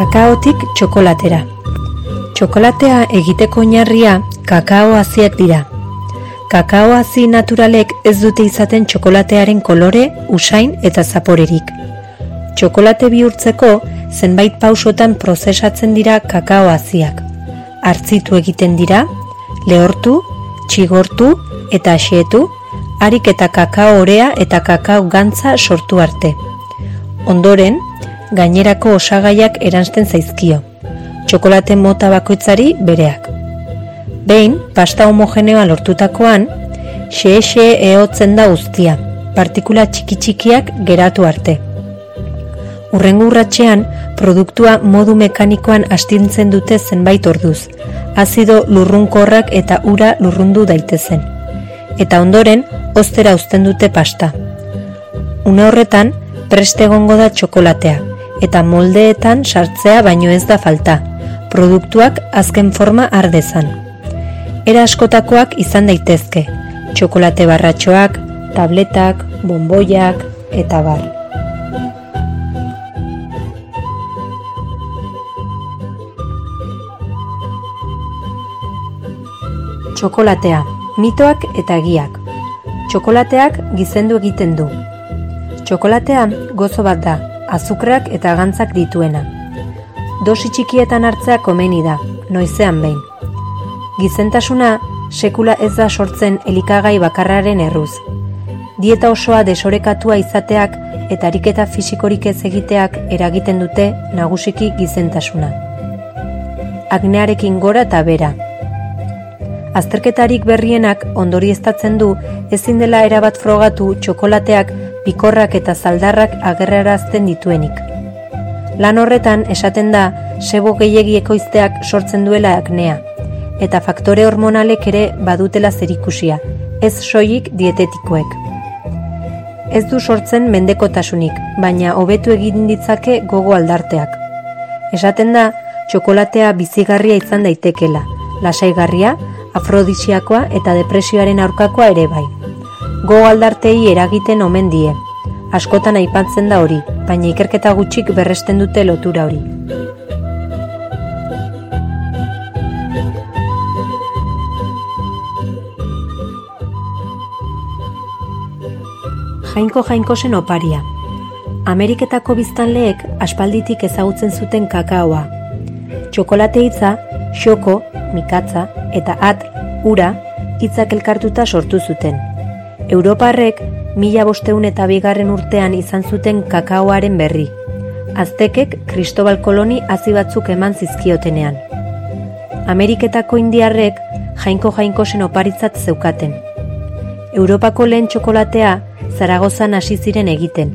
Kakaotik txokolatera. Txokolatea egiteko oinarria kakao haziak dira. Kakao hazi naturalek ez dute izaten txokolatearen kolore, usain eta zaporerik. Txokolate bihurtzeko zenbait pausotan prozesatzen dira kakao haziak. Artzitu egiten dira, lehortu, txigortu eta asietu, harik eta kakao orea eta kakao gantza sortu arte. Ondoren, gainerako osagaiak eransten zaizkio. Txokolate mota bakoitzari bereak. Behin, pasta homogeneoa lortutakoan, xe-xe ehotzen da guztia, partikula txiki-txikiak geratu arte. Urrengo urratxean, produktua modu mekanikoan astintzen dute zenbait orduz, azido lurrunkorrak eta ura lurrundu daitezen. Eta ondoren, ostera uzten dute pasta. Una horretan, preste egongo da txokolatea, eta moldeetan sartzea baino ez da falta, produktuak azken forma ardezan. Era askotakoak izan daitezke, txokolate barratxoak, tabletak, bomboiak eta bar. Txokolatea, mitoak eta egiak. Txokolateak gizendu egiten du. Txokolatea gozo bat da, azukrak eta gantzak dituena. Dosi txikietan hartzea komeni da, noizean behin. Gizentasuna sekula ez da sortzen elikagai bakarraren erruz. Dieta osoa desorekatua izateak eta ariketa fisikorik ez egiteak eragiten dute nagusiki gizentasuna. Agnearekin gora eta bera. Azterketarik berrienak ondorieztatzen du ezin dela erabat frogatu txokolateak pikorrak eta zaldarrak agerrarazten dituenik. Lan horretan esaten da sebo gehiegi ekoizteak sortzen duela aknea, eta faktore hormonalek ere badutela zerikusia, ez soilik dietetikoek. Ez du sortzen mendekotasunik, baina hobetu egin ditzake gogo aldarteak. Esaten da, txokolatea bizigarria izan daitekela, lasaigarria, afrodisiakoa eta depresioaren aurkakoa ere bai go aldartei eragiten omen die. Askotan aipatzen da hori, baina ikerketa gutxik berresten dute lotura hori. Jainko jainkosen oparia. Ameriketako biztanleek aspalditik ezagutzen zuten kakaoa. Txokolate hitza, xoko, mikatza eta at, ura, hitzak elkartuta sortu zuten. Europarrek mila bosteun eta bigarren urtean izan zuten kakaoaren berri. Aztekek Kristobal Koloni hazi batzuk eman zizkiotenean. Ameriketako indiarrek jainko jainko zen oparitzat zeukaten. Europako lehen txokolatea Zaragozan hasi ziren egiten.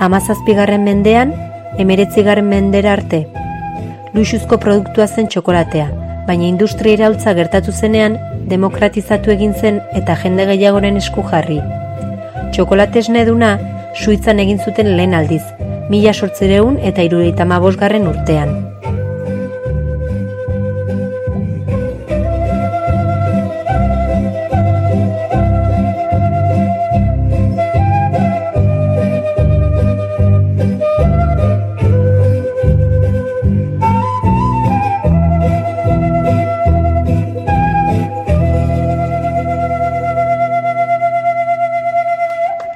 Amazazpigarren mendean, emeretzigarren mendera arte. Luxuzko produktua zen txokolatea, baina industria iraultza gertatu zenean demokratizatu egin zen eta jende gehiagoren esku jarri. Txokolate esneduna, suitzan egin zuten lehen aldiz, mila sortzireun eta irureita mabosgarren urtean.